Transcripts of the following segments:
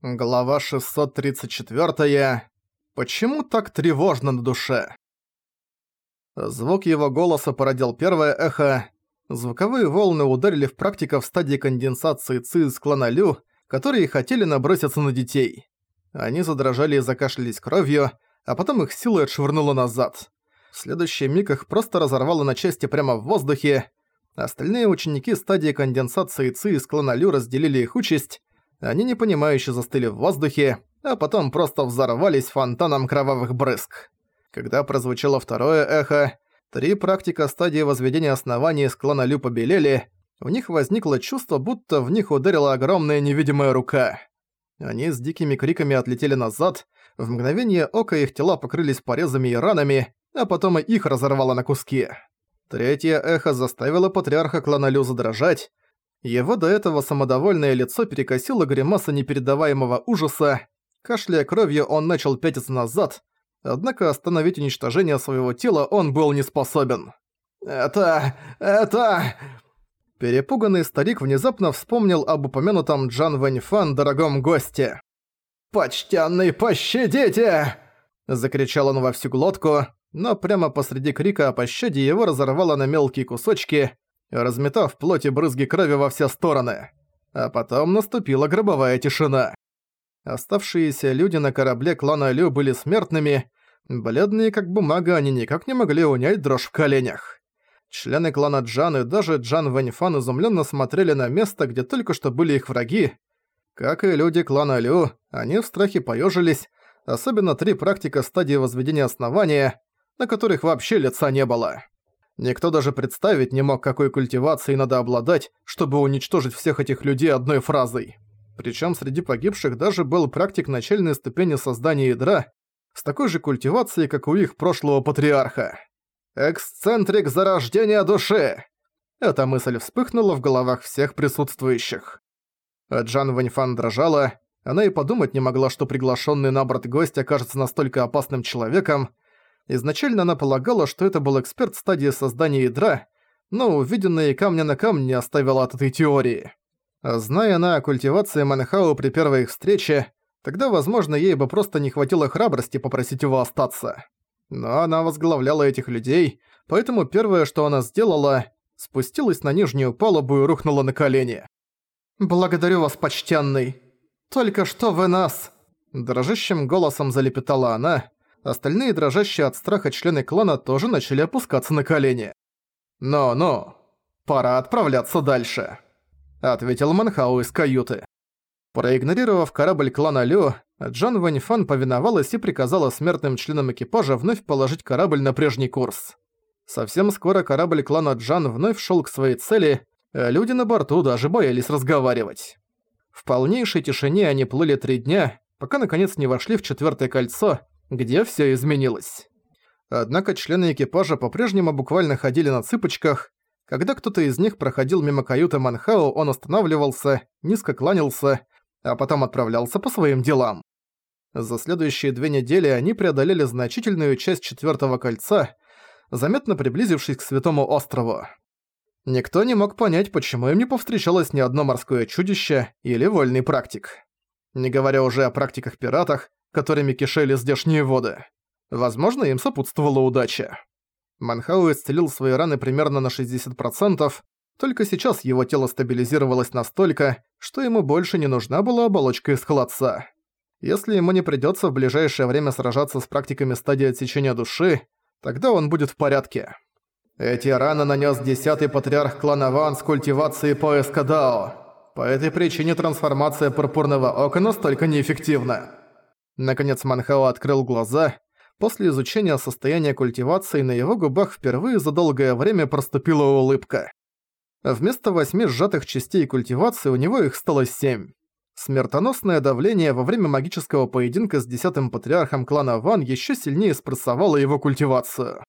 Глава 634. Почему так тревожно на душе? Звук его голоса породил первое эхо. Звуковые волны ударили в практиков в стадии конденсации ЦИ из клана Лю, которые хотели наброситься на детей. Они задрожали и закашлялись кровью, а потом их силой отшвырнуло назад. В следующий миг их просто разорвало на части прямо в воздухе. Остальные ученики стадии конденсации ЦИ из клана Лю разделили их участь, они непонимающе застыли в воздухе, а потом просто взорвались фонтаном кровавых брызг. Когда прозвучало второе эхо, три практика стадии возведения оснований из клана Лю побелели, у них возникло чувство, будто в них ударила огромная невидимая рука. Они с дикими криками отлетели назад, в мгновение ока их тела покрылись порезами и ранами, а потом и их разорвало на куски. Третье эхо заставило патриарха клана Лю задрожать, его до этого самодовольное лицо перекосило гримаса непередаваемого ужаса. Кашляя кровью, он начал пятиться назад, однако остановить уничтожение своего тела он был не способен. «Это... это...» Перепуганный старик внезапно вспомнил об упомянутом Джан Вэньфан дорогом госте. «Почтенный, пощадите!» Закричал он во всю глотку, но прямо посреди крика о пощаде его разорвало на мелкие кусочки, разметав плоть и брызги крови во все стороны. А потом наступила гробовая тишина. Оставшиеся люди на корабле клана Лю были смертными, бледные как бумага они никак не могли унять дрожь в коленях. Члены клана Джан и даже Джан Вэньфан изумленно смотрели на место, где только что были их враги. Как и люди клана Лю, они в страхе поежились, особенно три практика стадии возведения основания, на которых вообще лица не было. Никто даже представить не мог, какой культивацией надо обладать, чтобы уничтожить всех этих людей одной фразой. Причем среди погибших даже был практик начальной ступени создания ядра с такой же культивацией, как у их прошлого патриарха. «Эксцентрик зарождения души!» Эта мысль вспыхнула в головах всех присутствующих. Джан Ваньфан дрожала, она и подумать не могла, что приглашенный на борт гость окажется настолько опасным человеком, Изначально она полагала, что это был эксперт стадии создания ядра, но увиденное камня на камне не оставило от этой теории. Зная она о культивации Манхау при первой их встрече, тогда, возможно, ей бы просто не хватило храбрости попросить его остаться. Но она возглавляла этих людей, поэтому первое, что она сделала, спустилась на нижнюю палубу и рухнула на колени. «Благодарю вас, почтенный. Только что вы нас...» Дрожащим голосом залепетала она, Остальные, дрожащие от страха члены клана, тоже начали опускаться на колени. «Ну-ну, пора отправляться дальше», — ответил Манхау из каюты. Проигнорировав корабль клана Лю, Джан Вэньфан повиновалась и приказала смертным членам экипажа вновь положить корабль на прежний курс. Совсем скоро корабль клана Джан вновь шел к своей цели, а люди на борту даже боялись разговаривать. В полнейшей тишине они плыли три дня, пока наконец не вошли в четвертое кольцо, где все изменилось. Однако члены экипажа по-прежнему буквально ходили на цыпочках. Когда кто-то из них проходил мимо каюты Манхао, он останавливался, низко кланялся, а потом отправлялся по своим делам. За следующие две недели они преодолели значительную часть четвертого кольца, заметно приблизившись к Святому острову. Никто не мог понять, почему им не повстречалось ни одно морское чудище или вольный практик. Не говоря уже о практиках-пиратах, которыми кишели здешние воды. Возможно, им сопутствовала удача. Манхау исцелил свои раны примерно на 60%, только сейчас его тело стабилизировалось настолько, что ему больше не нужна была оболочка из холодца. Если ему не придётся в ближайшее время сражаться с практиками стадии отсечения души, тогда он будет в порядке. Эти раны нанес десятый патриарх клана Ван с культивацией поиска Дао. По этой причине трансформация пурпурного ока настолько неэффективна. Наконец Манхао открыл глаза. После изучения состояния культивации на его губах впервые за долгое время проступила улыбка. Вместо восьми сжатых частей культивации у него их стало семь. Смертоносное давление во время магического поединка с десятым патриархом клана Ван еще сильнее спрессовало его культивацию.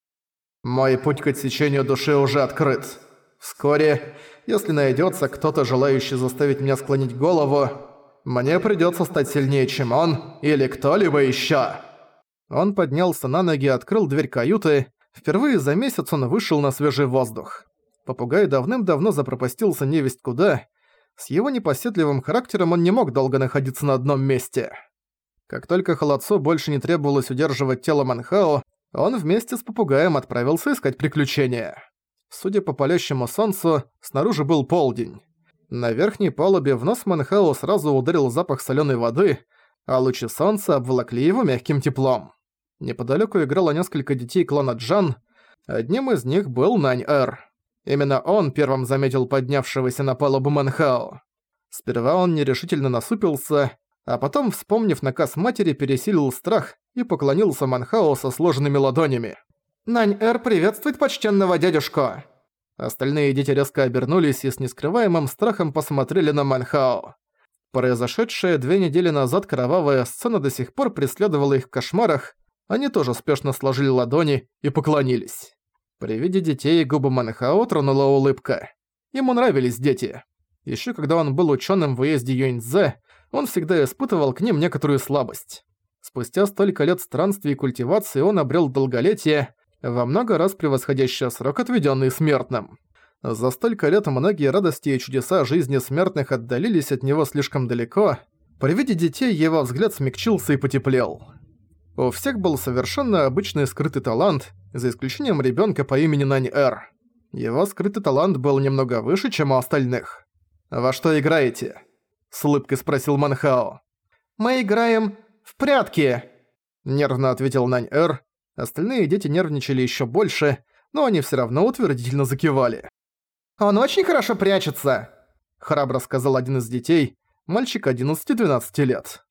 «Мой путь к отсечению души уже открыт. Вскоре, если найдется кто-то, желающий заставить меня склонить голову, мне придётся стать сильнее, чем он, или кто-либо ещё». Он поднялся на ноги и открыл дверь каюты. Впервые за месяц он вышел на свежий воздух. Попугай давным-давно запропастился невесть куда. С его непоседливым характером он не мог долго находиться на одном месте. Как только Холодцу больше не требовалось удерживать тело Манхао, он вместе с попугаем отправился искать приключения. Судя по палящему солнцу, снаружи был полдень. На верхней палубе в нос Манхао сразу ударил запах солёной воды, а лучи солнца обволокли его мягким теплом. Неподалёку играло несколько детей клана Джан, одним из них был Нань-Эр. Именно он первым заметил поднявшегося на палубу Манхао. Сперва он нерешительно насупился, а потом, вспомнив наказ матери, пересилил страх и поклонился Манхао со сложенными ладонями. «Нань-Эр приветствует почтенного дядюшку!» Остальные дети резко обернулись и с нескрываемым страхом посмотрели на Манхао. Произошедшая две недели назад кровавая сцена до сих пор преследовала их в кошмарах, они тоже спешно сложили ладони и поклонились. При виде детей губы Манхао тронула улыбка. Ему нравились дети. Ещё когда он был учёным в уезде Юньцзе, он всегда испытывал к ним некоторую слабость. Спустя столько лет странствий и культивации он обрел долголетие, во много раз превосходящее срок, отведенный смертным. За столько лет многие радости и чудеса жизни смертных отдалились от него слишком далеко. При виде детей его взгляд смягчился и потеплел. У всех был совершенно обычный скрытый талант, за исключением ребенка по имени Нань-Эр. Его скрытый талант был немного выше, чем у остальных. «Во что играете?» — с улыбкой спросил Манхао. «Мы играем в прятки!» — нервно ответил Нань-Эр. Остальные дети нервничали еще больше, но они все равно утвердительно закивали. «Он очень хорошо прячется!» — храбро сказал один из детей, мальчик 11-12 лет.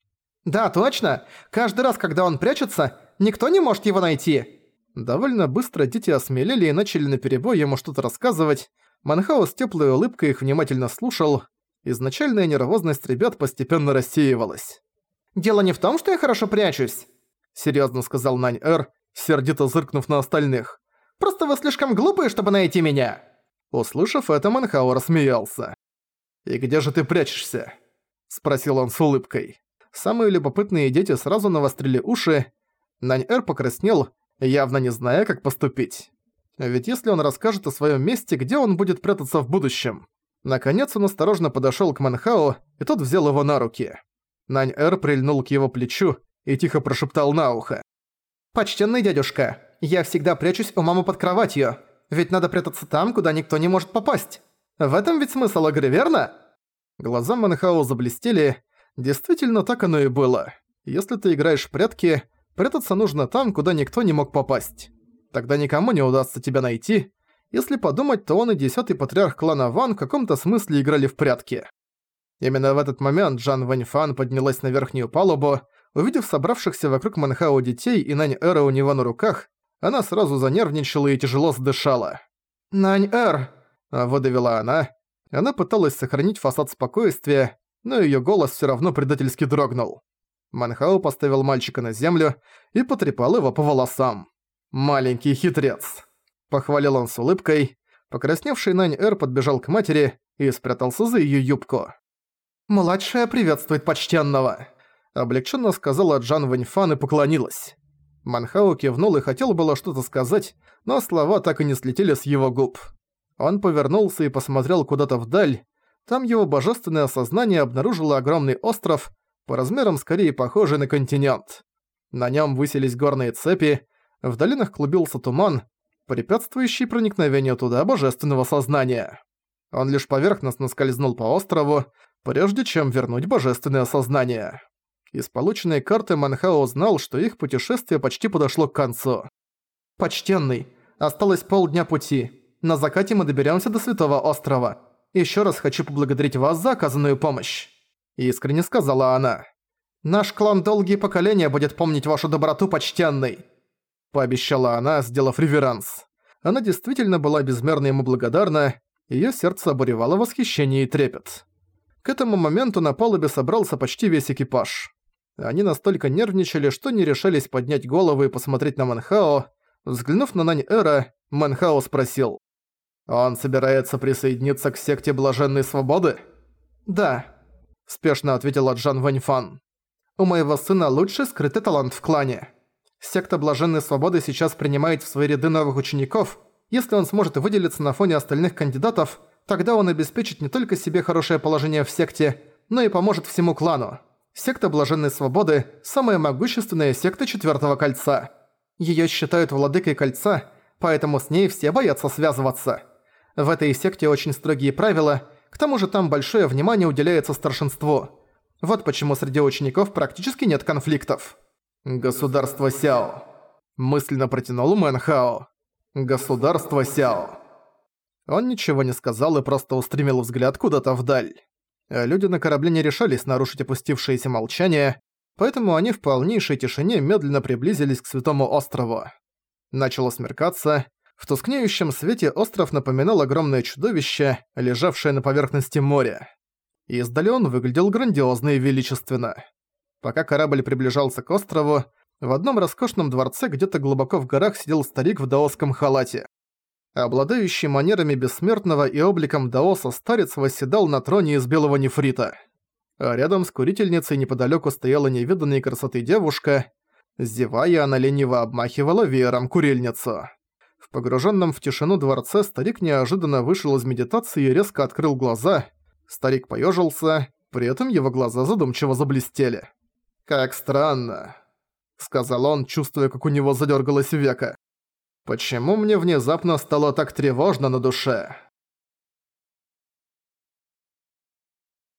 «Да, точно! Каждый раз, когда он прячется, никто не может его найти!» Довольно быстро дети осмелели и начали наперебой ему что-то рассказывать. Манхао с теплой улыбкой их внимательно слушал, изначальная нервозность ребят постепенно рассеивалась. «Дело не в том, что я хорошо прячусь», — серьёзно сказал Нань-Эр, сердито зыркнув на остальных. «Просто вы слишком глупые, чтобы найти меня!» Услышав это, Манхао рассмеялся. «И где же ты прячешься?» — спросил он с улыбкой. Самые любопытные дети сразу навострили уши. Нань-Эр покраснел, явно не зная, как поступить. Ведь если он расскажет о своём месте, где он будет прятаться в будущем? Наконец он осторожно подошёл к Манхао, и тот взял его на руки. Нань-Эр прильнул к его плечу и тихо прошептал на ухо. «Почтенный дядюшка, я всегда прячусь у мамы под кроватью, ведь надо прятаться там, куда никто не может попасть. В этом ведь смысл игры, верно?» Глаза Манхао заблестели. Действительно, так оно и было. Если ты играешь в прятки, прятаться нужно там, куда никто не мог попасть. Тогда никому не удастся тебя найти, если подумать, то он и десятый патриарх клана Ван в каком-то смысле играли в прятки. Именно в этот момент Джан Вэньфан поднялась на верхнюю палубу. Увидев собравшихся вокруг Манхао детей и Нань-Эра у него на руках, она сразу занервничала и тяжело задышала. «Нань-Эр!» – выдавила она. Она пыталась сохранить фасад спокойствия, но её голос всё равно предательски дрогнул. Манхао поставил мальчика на землю и потрепал его по волосам. «Маленький хитрец!» Похвалил он с улыбкой. Покрасневший Нань-Эр подбежал к матери и спрятался за её юбку. «Младшая приветствует почтенного!» Облегченно сказала Джан Вэньфан и поклонилась. Манхао кивнул и хотел было что-то сказать, но слова так и не слетели с его губ. Он повернулся и посмотрел куда-то вдаль. Там его божественное сознание обнаружило огромный остров, по размерам скорее похожий на континент. На нём высились горные цепи, в долинах клубился туман, препятствующий проникновению туда божественного сознания. Он лишь поверхностно скользнул по острову, прежде чем вернуть божественное сознание. Из полученной карты Манхао знал, что их путешествие почти подошло к концу. «Почтенный, осталось полдня пути. На закате мы доберемся до Святого Острова. Еще раз хочу поблагодарить вас за оказанную помощь», — искренне сказала она. «Наш клан долгие поколения будет помнить вашу доброту, почтенный», пообещала она, сделав реверанс. Она действительно была безмерно ему благодарна, её сердце обуревало восхищение и трепет. К этому моменту на палубе собрался почти весь экипаж. Они настолько нервничали, что не решались поднять головы и посмотреть на Манхао. Взглянув на Нань-Эра, Манхао спросил. «Он собирается присоединиться к секте Блаженной Свободы?» «Да», – спешно ответила Джан Ваньфан. «У моего сына лучший скрытый талант в клане». Секта Блаженной Свободы сейчас принимает в свои ряды новых учеников. Если он сможет выделиться на фоне остальных кандидатов, Тогда он обеспечит не только себе хорошее положение в секте, но и поможет всему клану. Секта Блаженной Свободы – самая могущественная секта Четвёртого Кольца. Её считают владыкой Кольца, поэтому с ней все боятся связываться. В этой секте очень строгие правила, к тому же там большое внимание уделяется старшинству. Вот почему среди учеников практически нет конфликтов. «Государство Сяо», – мысленно протянул Мэн Хао. «Государство Сяо». Он ничего не сказал и просто устремил взгляд куда-то вдаль. А люди на корабле не решались нарушить опустившееся молчание, поэтому они в полнейшей тишине медленно приблизились к Святому острову. Начало смеркаться. В тускнеющем свете остров напоминал огромное чудовище, лежавшее на поверхности моря. Издали он выглядел грандиозно и величественно. Пока корабль приближался к острову, в одном роскошном дворце где-то глубоко в горах сидел старик в даосском халате. Обладающий манерами бессмертного и обликом даоса старец восседал на троне из белого нефрита. А рядом с курительницей неподалеку стояла невиданной красоты девушка. Зевая, она лениво обмахивала веером курильницу. В погруженном в тишину дворце старик неожиданно вышел из медитации и резко открыл глаза. Старик поежился, при этом его глаза задумчиво заблестели. «Как странно», — сказал он, чувствуя, как у него задергалось века. Почему мне внезапно стало так тревожно на душе?